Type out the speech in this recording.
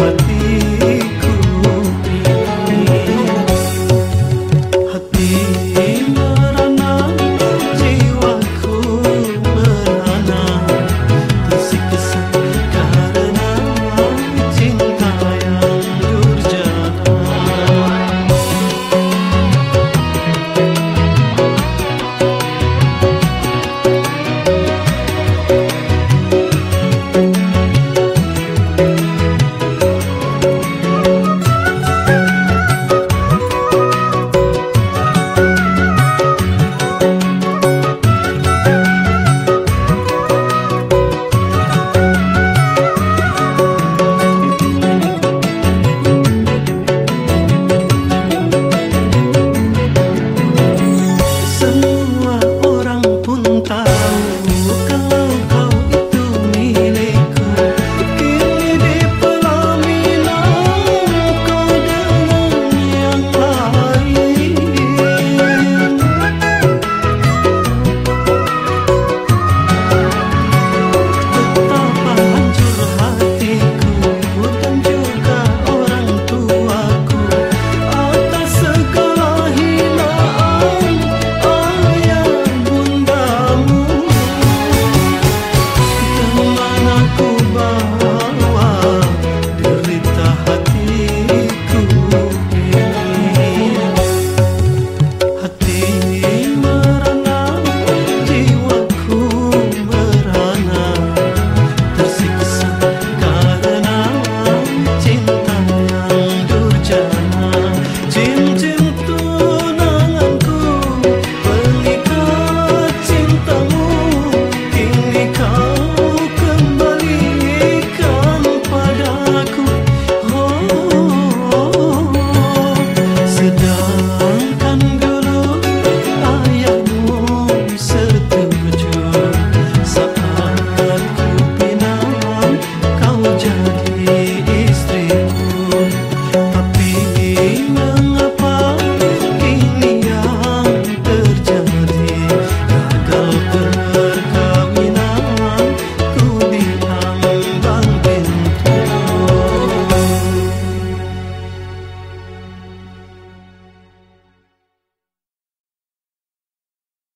but